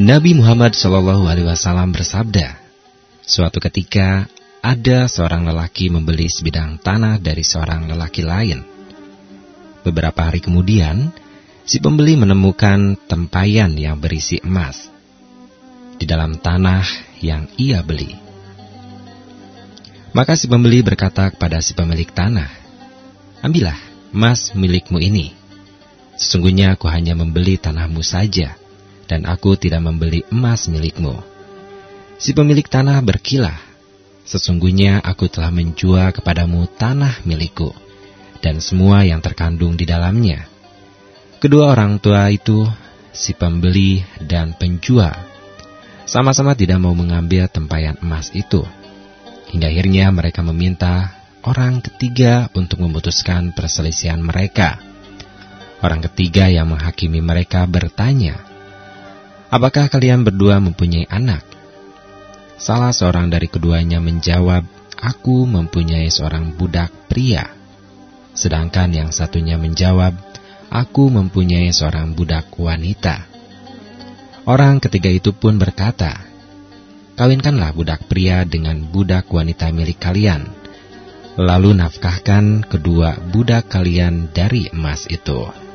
Nabi Muhammad Shallallahu Alaihi Wasallam bersabda, suatu ketika ada seorang lelaki membeli sebidang tanah dari seorang lelaki lain. Beberapa hari kemudian, si pembeli menemukan tempayan yang berisi emas di dalam tanah yang ia beli. Maka si pembeli berkata kepada si pemilik tanah, "Ambillah emas milikmu ini. Sesungguhnya aku hanya membeli tanahmu saja." dan aku tidak membeli emas milikmu. Si pemilik tanah berkilah, sesungguhnya aku telah menjual kepadamu tanah milikku, dan semua yang terkandung di dalamnya. Kedua orang tua itu, si pembeli dan penjual, sama-sama tidak mau mengambil tempayan emas itu. Hingga akhirnya mereka meminta orang ketiga untuk memutuskan perselisihan mereka. Orang ketiga yang menghakimi mereka bertanya, Apakah kalian berdua mempunyai anak? Salah seorang dari keduanya menjawab, Aku mempunyai seorang budak pria. Sedangkan yang satunya menjawab, Aku mempunyai seorang budak wanita. Orang ketiga itu pun berkata, Kawinkanlah budak pria dengan budak wanita milik kalian, lalu nafkahkan kedua budak kalian dari emas itu.